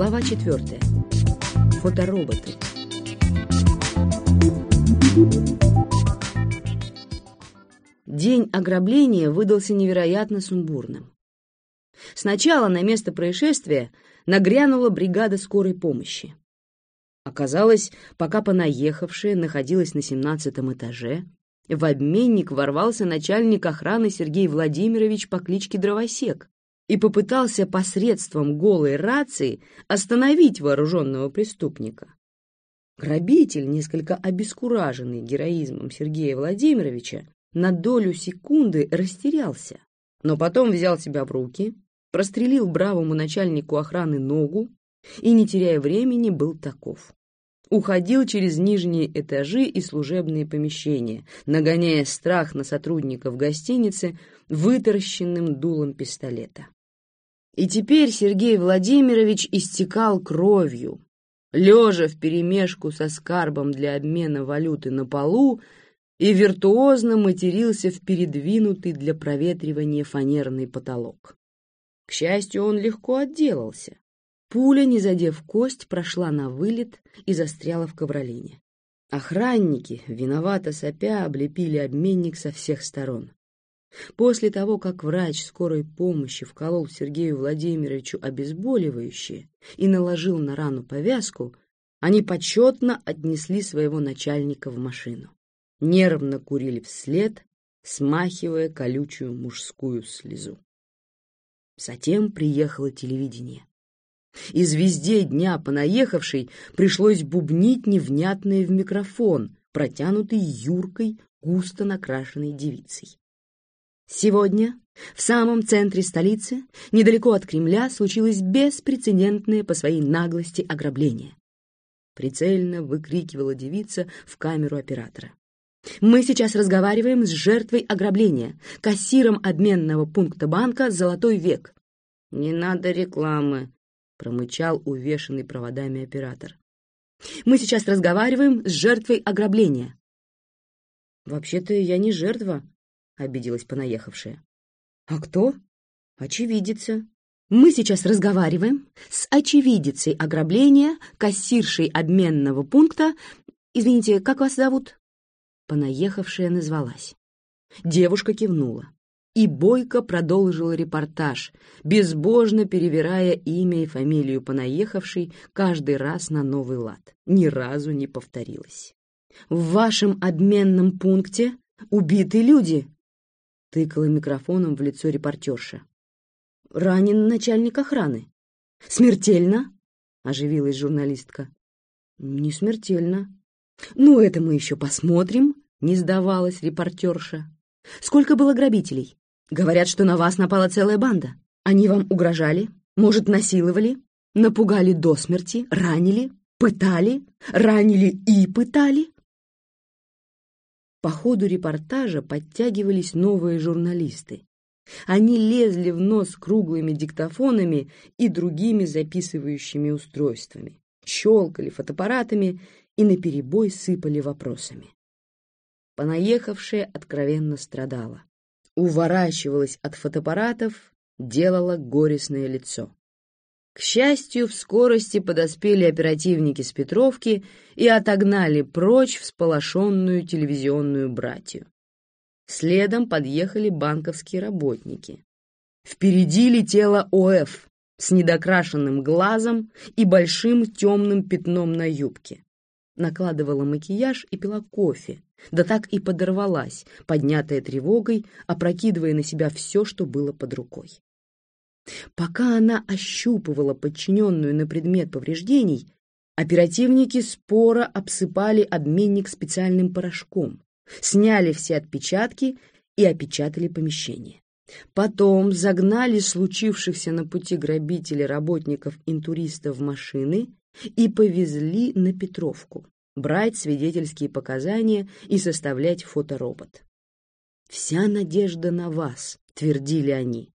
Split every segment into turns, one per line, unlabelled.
Глава четвертая. Фотороботы. День ограбления выдался невероятно сумбурным. Сначала на место происшествия нагрянула бригада скорой помощи. Оказалось, пока понаехавшая находилась на семнадцатом этаже, в обменник ворвался начальник охраны Сергей Владимирович по кличке Дровосек и попытался посредством голой рации остановить вооруженного преступника. Грабитель, несколько обескураженный героизмом Сергея Владимировича, на долю секунды растерялся, но потом взял себя в руки, прострелил бравому начальнику охраны ногу и, не теряя времени, был таков. Уходил через нижние этажи и служебные помещения, нагоняя страх на сотрудников гостиницы вытаращенным дулом пистолета. И теперь Сергей Владимирович истекал кровью, лежа вперемешку со скарбом для обмена валюты на полу и виртуозно матерился в передвинутый для проветривания фанерный потолок. К счастью, он легко отделался. Пуля, не задев кость, прошла на вылет и застряла в ковролине. Охранники, виновато сопя, облепили обменник со всех сторон. После того, как врач скорой помощи вколол Сергею Владимировичу обезболивающее и наложил на рану повязку, они почетно отнесли своего начальника в машину. Нервно курили вслед, смахивая колючую мужскую слезу. Затем приехало телевидение. И звезде дня понаехавшей пришлось бубнить невнятное в микрофон, протянутый юркой, густо накрашенной девицей. Сегодня в самом центре столицы, недалеко от Кремля, случилось беспрецедентное по своей наглости ограбление. Прицельно выкрикивала девица в камеру оператора. Мы сейчас разговариваем с жертвой ограбления, кассиром обменного пункта банка «Золотой век». «Не надо рекламы», — промычал увешанный проводами оператор. «Мы сейчас разговариваем с жертвой ограбления». «Вообще-то я не жертва», — обиделась понаехавшая. «А кто?» «Очевидица». «Мы сейчас разговариваем с очевидицей ограбления, кассиршей обменного пункта. Извините, как вас зовут?» Понаехавшая назвалась. Девушка кивнула. И Бойко продолжила репортаж, безбожно перевирая имя и фамилию понаехавшей каждый раз на новый лад. Ни разу не повторилось. «В вашем обменном пункте убиты люди!» Тыкала микрофоном в лицо репортерша. «Ранен начальник охраны». «Смертельно?» — оживилась журналистка. «Не смертельно». «Ну, это мы еще посмотрим», не сдавалась репортерша. «Сколько было грабителей? Говорят, что на вас напала целая банда. Они вам угрожали? Может, насиловали? Напугали до смерти? Ранили? Пытали? Ранили и пытали?» По ходу репортажа подтягивались новые журналисты. Они лезли в нос круглыми диктофонами и другими записывающими устройствами, щелкали фотоаппаратами и наперебой сыпали вопросами. Понаехавшая откровенно страдала. Уворачивалась от фотоаппаратов, делала горестное лицо. К счастью, в скорости подоспели оперативники с Петровки и отогнали прочь всполошенную телевизионную братью. Следом подъехали банковские работники. Впереди летела ОФ с недокрашенным глазом и большим темным пятном на юбке. Накладывала макияж и пила кофе, да так и подорвалась, поднятая тревогой, опрокидывая на себя все, что было под рукой. Пока она ощупывала подчиненную на предмет повреждений, оперативники споро обсыпали обменник специальным порошком, сняли все отпечатки и опечатали помещение. Потом загнали случившихся на пути грабителей работников интуриста в машины и повезли на Петровку брать свидетельские показания и составлять фоторобот. «Вся надежда на вас», — твердили они,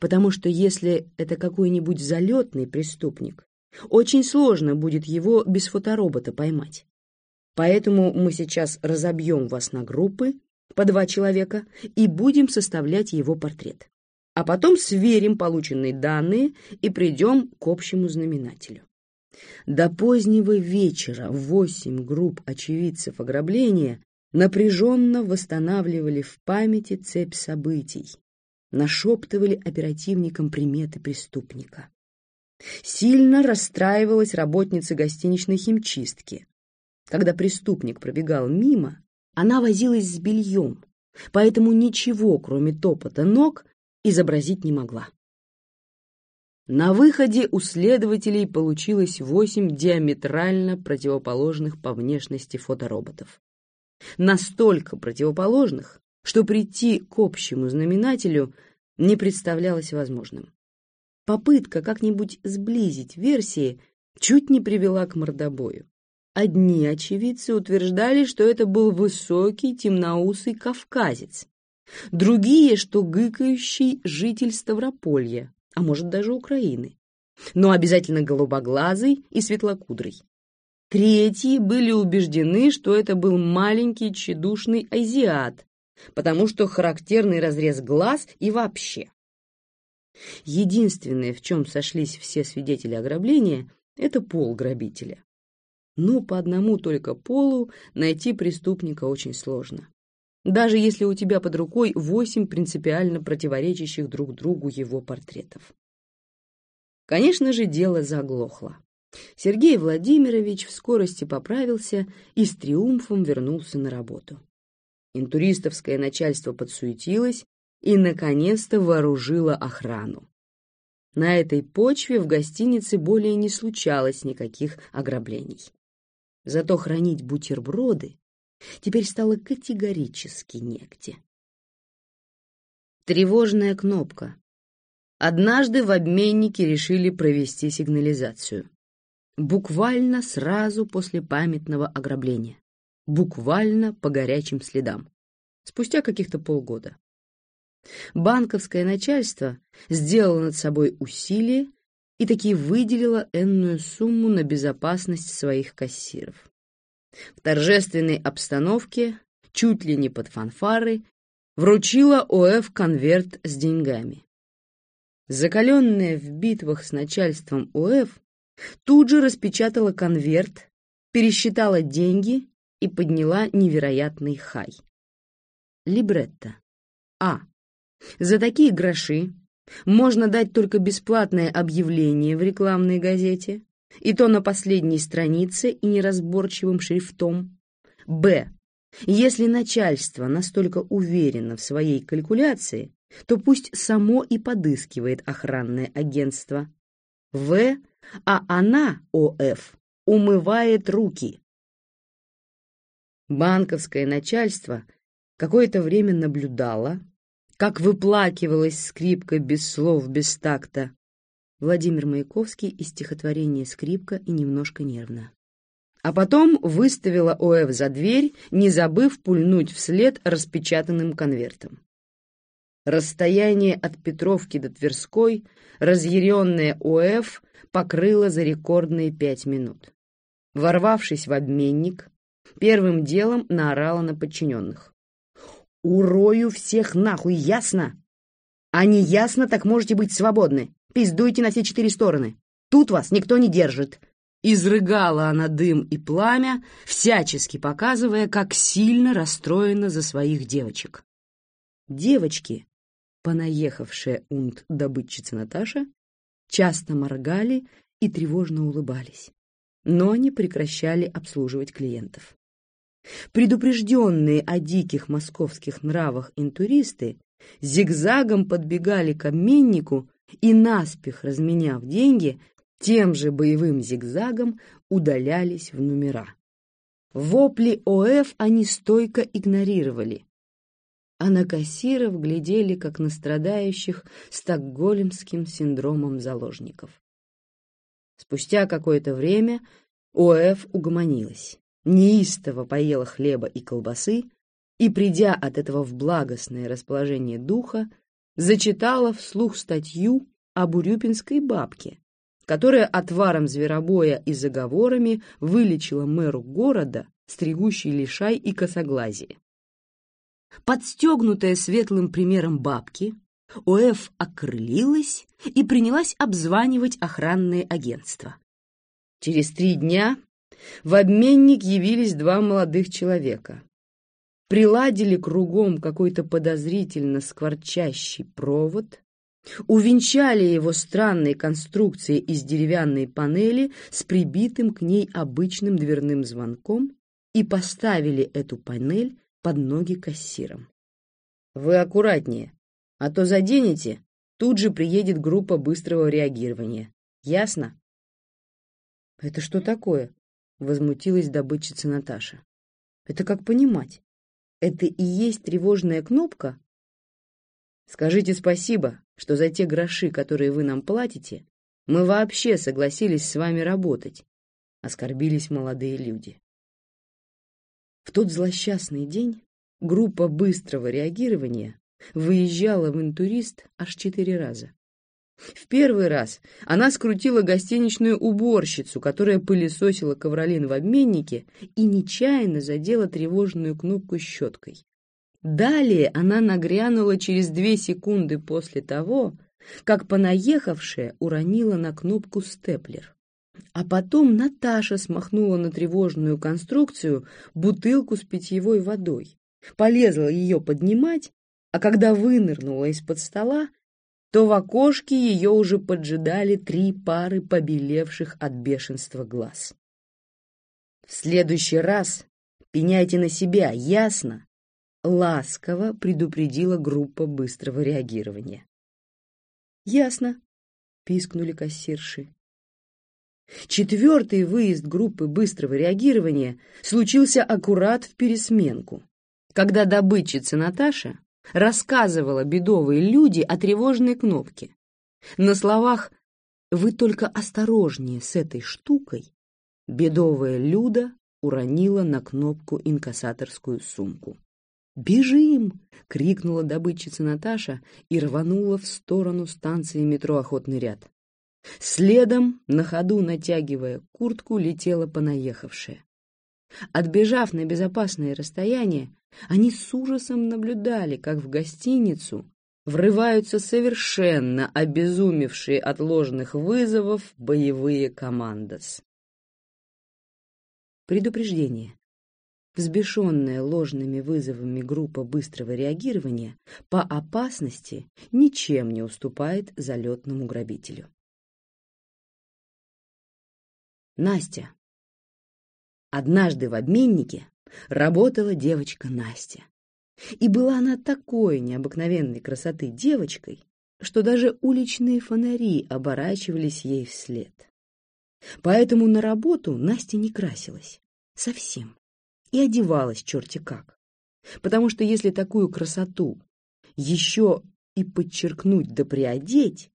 «потому что если это какой-нибудь залетный преступник, очень сложно будет его без фоторобота поймать. Поэтому мы сейчас разобьем вас на группы по два человека и будем составлять его портрет. А потом сверим полученные данные и придем к общему знаменателю. До позднего вечера восемь групп очевидцев ограбления напряженно восстанавливали в памяти цепь событий, нашептывали оперативникам приметы преступника. Сильно расстраивалась работница гостиничной химчистки. Когда преступник пробегал мимо, она возилась с бельем, поэтому ничего, кроме топота ног, изобразить не могла. На выходе у следователей получилось восемь диаметрально противоположных по внешности фотороботов. Настолько противоположных, что прийти к общему знаменателю не представлялось возможным. Попытка как-нибудь сблизить версии чуть не привела к мордобою. Одни очевидцы утверждали, что это был высокий темноусый кавказец, другие, что гыкающий житель Ставрополья, а может даже Украины, но обязательно голубоглазый и светлокудрый. Третьи были убеждены, что это был маленький тщедушный азиат, потому что характерный разрез глаз и вообще. Единственное, в чем сошлись все свидетели ограбления, это пол грабителя. Но по одному только полу найти преступника очень сложно. Даже если у тебя под рукой восемь принципиально противоречащих друг другу его портретов. Конечно же, дело заглохло. Сергей Владимирович в скорости поправился и с триумфом вернулся на работу. Интуристовское начальство подсуетилось и, наконец-то, вооружило охрану. На этой почве в гостинице более не случалось никаких ограблений. Зато хранить бутерброды теперь стало категорически негде. Тревожная кнопка. Однажды в обменнике решили провести сигнализацию. Буквально сразу после памятного ограбления. Буквально по горячим следам. Спустя каких-то полгода. Банковское начальство сделало над собой усилие и таки выделило энную сумму на безопасность своих кассиров. В торжественной обстановке, чуть ли не под фанфары, вручила ОФ конверт с деньгами. Закаленная в битвах с начальством ОФ, тут же распечатала конверт, пересчитала деньги и подняла невероятный хай. Либретто. А. За такие гроши можно дать только бесплатное объявление в рекламной газете, и то на последней странице и неразборчивым шрифтом. Б. Если начальство настолько уверено в своей калькуляции, то пусть само и подыскивает охранное агентство. В. А она, ОФ, умывает руки. Банковское начальство какое-то время наблюдало, как выплакивалась скрипка без слов, без такта. Владимир Маяковский из стихотворения «Скрипка» и немножко нервно. А потом выставила ОФ за дверь, не забыв пульнуть вслед распечатанным конвертом. Расстояние от Петровки до Тверской разъяренная ОФ покрыла за рекордные пять минут. Ворвавшись в обменник, первым делом наорала на подчиненных. Урою всех нахуй, ясно? А не ясно, так можете быть свободны. Пиздуйте на все четыре стороны. Тут вас никто не держит. Изрыгала она дым и пламя, всячески показывая, как сильно расстроена за своих девочек. Девочки, понаехавшая унт добытчица Наташа, часто моргали и тревожно улыбались, но не прекращали обслуживать клиентов. Предупрежденные о диких московских нравах интуристы зигзагом подбегали к обменнику и, наспех разменяв деньги, тем же боевым зигзагом удалялись в номера. Вопли ОФ они стойко игнорировали, а на кассиров глядели, как на страдающих стокгольмским синдромом заложников. Спустя какое-то время ОФ угомонилась неистово поела хлеба и колбасы и, придя от этого в благостное расположение духа, зачитала вслух статью об урюпинской бабке, которая отваром зверобоя и заговорами вылечила мэру города, стригущий лишай и косоглазие. Подстегнутая светлым примером бабки, ОФ окрылилась и принялась обзванивать охранные агентства. Через три дня в обменник явились два молодых человека. Приладили кругом какой-то подозрительно скворчащий провод, увенчали его странной конструкцией из деревянной панели с прибитым к ней обычным дверным звонком и поставили эту панель под ноги кассирам. «Вы аккуратнее, а то заденете, тут же приедет группа быстрого реагирования. Ясно?» «Это что такое?» — возмутилась добытчица Наташа. «Это как понимать? Это и есть тревожная кнопка?» «Скажите спасибо, что за те гроши, которые вы нам платите, мы вообще согласились с вами работать», — оскорбились молодые люди. В тот злосчастный день группа быстрого реагирования выезжала в интурист аж четыре раза. В первый раз она скрутила гостиничную уборщицу, которая пылесосила ковролин в обменнике и нечаянно задела тревожную кнопку щеткой. Далее она нагрянула через две секунды после того, как понаехавшая уронила на кнопку степлер. А потом Наташа смахнула на тревожную конструкцию бутылку с питьевой водой, полезла ее поднимать, а когда вынырнула из-под стола, то в окошке ее уже поджидали три пары побелевших от бешенства глаз. «В следующий раз пеняйте на себя, ясно?» Ласково предупредила группа быстрого реагирования. «Ясно», — пискнули кассирши. Четвертый выезд группы быстрого реагирования случился аккурат в пересменку, когда добытчица Наташа рассказывала бедовые люди о тревожной кнопке. На словах «Вы только осторожнее с этой штукой» бедовая Люда уронила на кнопку инкассаторскую сумку. «Бежим!» — крикнула добытчица Наташа и рванула в сторону станции метро «Охотный ряд». Следом, на ходу натягивая куртку, летела понаехавшая. Отбежав на безопасное расстояние, они с ужасом наблюдали, как в гостиницу врываются совершенно обезумевшие от ложных вызовов боевые командос. Предупреждение. Взбешенная ложными вызовами группа быстрого реагирования по опасности ничем не уступает залетному грабителю. Настя. Однажды в обменнике работала девочка Настя. И была она такой необыкновенной красоты девочкой, что даже уличные фонари оборачивались ей вслед. Поэтому на работу Настя не красилась. Совсем. И одевалась черти как. Потому что если такую красоту еще и подчеркнуть да приодеть,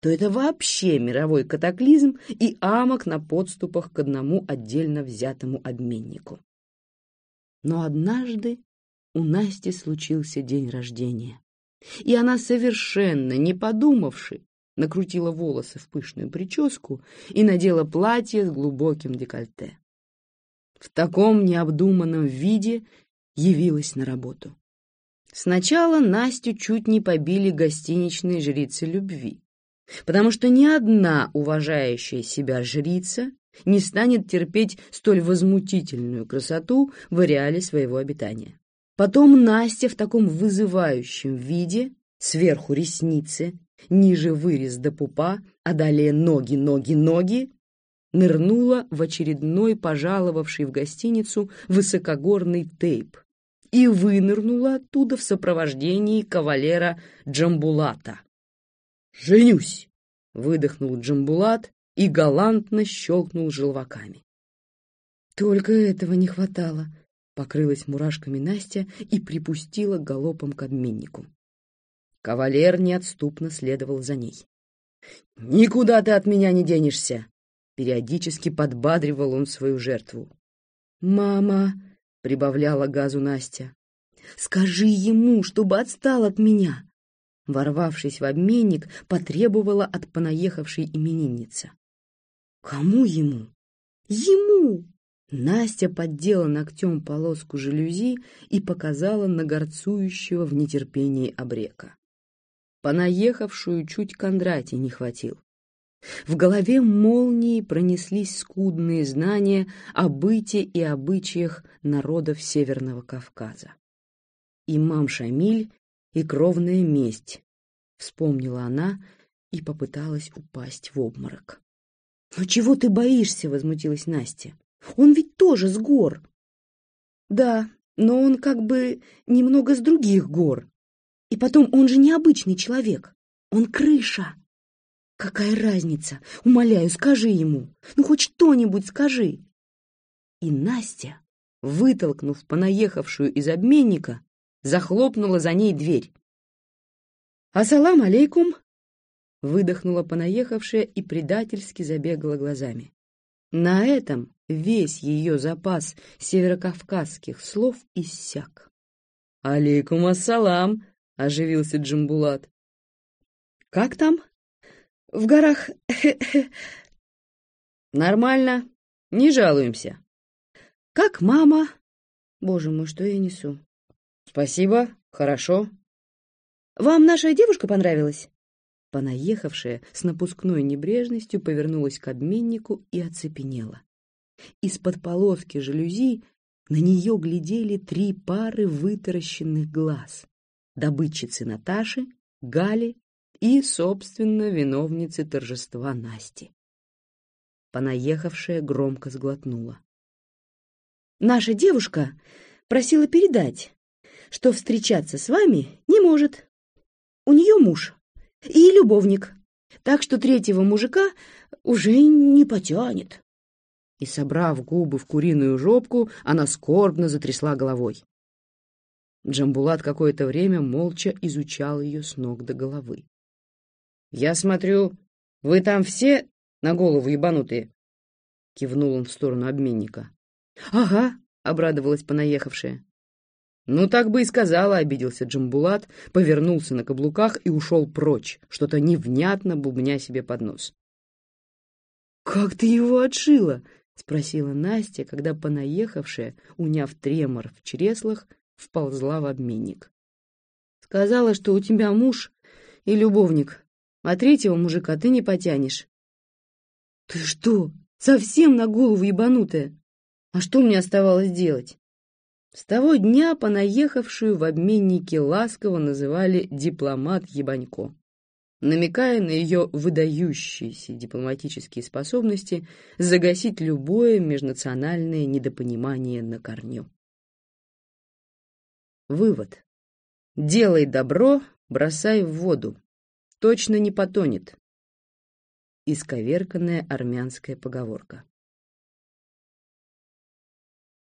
то это вообще мировой катаклизм и амок на подступах к одному отдельно взятому обменнику. Но однажды у Насти случился день рождения, и она, совершенно не подумавши, накрутила волосы в пышную прическу и надела платье с глубоким декольте. В таком необдуманном виде явилась на работу. Сначала Настю чуть не побили гостиничные жрицы любви, потому что ни одна уважающая себя жрица не станет терпеть столь возмутительную красоту в ареале своего обитания. Потом Настя в таком вызывающем виде, сверху ресницы, ниже вырез до пупа, а далее ноги, ноги, ноги, нырнула в очередной пожаловавший в гостиницу высокогорный тейп и вынырнула оттуда в сопровождении кавалера Джамбулата. «Женюсь!» — выдохнул Джамбулат и галантно щелкнул желваками. Только этого не хватало, покрылась мурашками Настя и припустила галопом к обменнику. Кавалер неотступно следовал за ней. «Никуда ты от меня не денешься!» Периодически подбадривал он свою жертву. «Мама!» — прибавляла газу Настя. «Скажи ему, чтобы отстал от меня!» Ворвавшись в обменник, потребовала от понаехавшей именинница. Кому ему? Ему! Настя поддела ногтем полоску жалюзи и показала на горцующего в нетерпении обрека. Понаехавшую чуть Кондратий не хватил. В голове молнией пронеслись скудные знания о быте и обычаях народов Северного Кавказа. Имам Шамиль и кровная месть, вспомнила она и попыталась упасть в обморок. «Ну чего ты боишься?» — возмутилась Настя. «Он ведь тоже с гор». «Да, но он как бы немного с других гор. И потом, он же необычный человек. Он крыша». «Какая разница? Умоляю, скажи ему. Ну, хоть что-нибудь скажи». И Настя, вытолкнув понаехавшую из обменника, захлопнула за ней дверь. «Ассалам алейкум!» Выдохнула понаехавшая и предательски забегала глазами. На этом весь ее запас северокавказских слов иссяк. «Алейкум ассалам!» — оживился Джамбулат. «Как там?» «В горах...» «Нормально, не жалуемся». «Как мама?» «Боже мой, что я несу?» «Спасибо, хорошо». «Вам наша девушка понравилась?» Понаехавшая с напускной небрежностью повернулась к обменнику и оцепенела. Из-под полоски жалюзи на нее глядели три пары вытаращенных глаз — добытчицы Наташи, Гали и, собственно, виновницы торжества Насти. Понаехавшая громко сглотнула. «Наша девушка просила передать, что встречаться с вами не может. У нее муж, и любовник, так что третьего мужика уже не потянет. И, собрав губы в куриную жопку, она скорбно затрясла головой. Джамбулат какое-то время молча изучал ее с ног до головы. — Я смотрю, вы там все на голову ебанутые? — кивнул он в сторону обменника. — Ага, — обрадовалась понаехавшая. «Ну, так бы и сказала», — обиделся Джамбулат, повернулся на каблуках и ушел прочь, что-то невнятно бубня себе под нос. «Как ты его отшила?» — спросила Настя, когда понаехавшая, уняв тремор в чреслах, вползла в обменник. «Сказала, что у тебя муж и любовник, а третьего мужика ты не потянешь». «Ты что, совсем на голову ебанутая? А что мне оставалось делать?» С того дня понаехавшую в обменнике ласково называли «дипломат Ебанько», намекая на ее выдающиеся дипломатические способности загасить любое межнациональное недопонимание на корню. Вывод. Делай добро, бросай в воду. Точно не потонет. Исковерканная армянская поговорка.